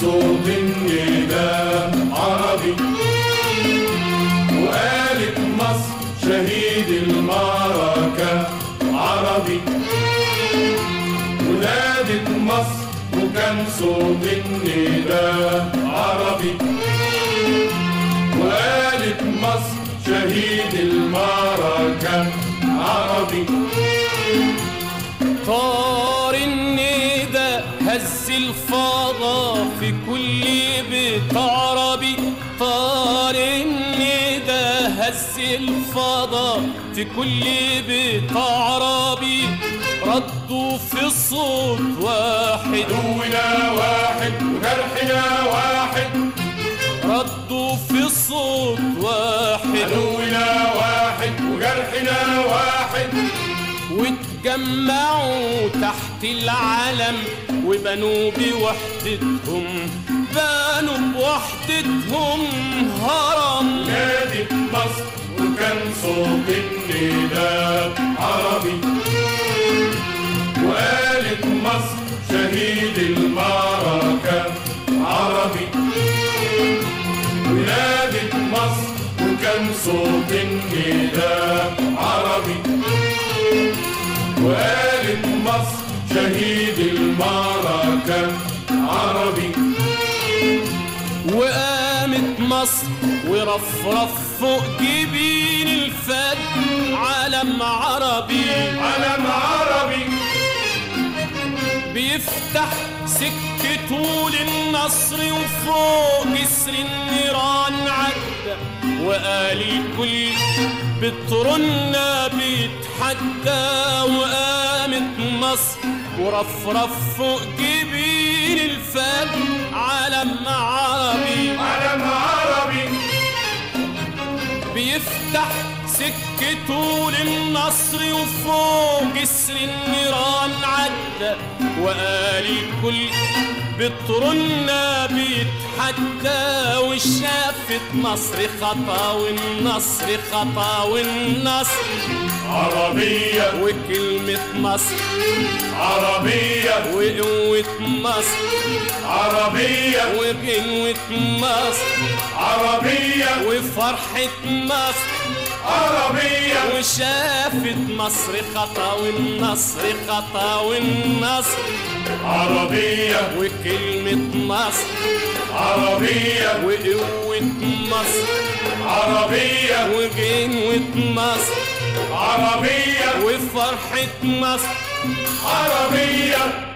صوت النداء عربي. وقالت مصر شهيد المعركة عربي. ونادت مصر وكان صوت النداء عربي. وقالت مصر شهيد المعركة عربي. الفضا في كل بيت عربي طار الندى هز الفضا في كل بيت عربي ردوا في صوت واحد. عدونا واحد وجرحنا واحد. ردوا في صوت واحد. عدونا واحد وجرحنا واحد. واتجمعوا تحت العلم وبنوا بوحدتهم بنوا بوحدتهم هرم. نادت مصر وكان صوت النداء عربي. وقالت مصر شهيد المعركة عربي. ونادت مصر وكان صوت النداء وقالت مصر شهيد المعركة عربي وقامت مصر ورفرف فوق جبين الفد علم عربي. علم عربي. بيفتح سكته للنصر وفوق جسر النيران عدى وقال الكل بترنا بيتحدى وقامت مصر. ورفرف فوق جبين الفد علم عربي علم عربي بيفتح سكته للنصر وفوق جسر النيران عدى وقال الكل بترنا بيتحدى وشافت مصر خطا والنصر خطا والنصر. عربية. وكلمة مصر. عربية. وقوة مصر. عربية. وغنوة مصر. عربية. وفرحة مصر. عربية. وشافت مصر خطا والنصر خطا والنصر. عربية. وكلمة مصر. عربية. وقوة مصر. عربية. وجنوة مصر. عربية. وفرحة مصر. عربية.